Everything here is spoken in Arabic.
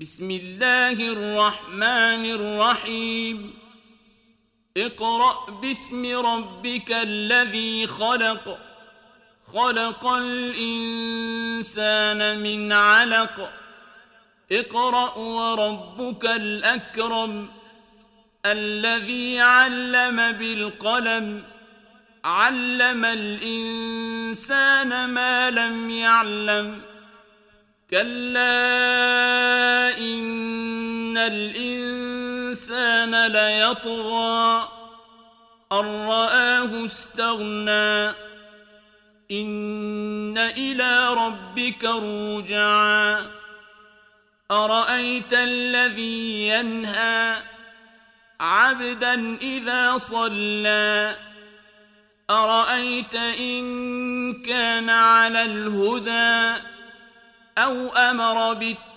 بسم الله الرحمن الرحيم. اقرأ باسم ربك الذي خلق. خلق الإنسان من علق. اقرأ وربك الأكرم الذي علم بالقلم. علم الإنسان ما لم يعلم. كلا إن الإنسان ليطغى أن رآه استغنى إن إلى ربك رجعا أرأيت الذي ينهى عبدا إذا صلى أرأيت إن كان على الهدى أو أمر بالتقوى